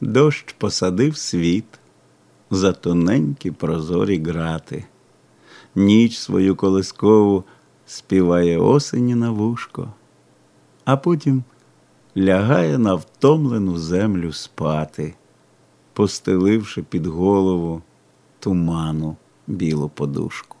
Дощ посадив світ за тоненькі прозорі грати, ніч свою колискову співає осені на вушко, а потім лягає на втомлену землю спати, постеливши під голову туману білу подушку.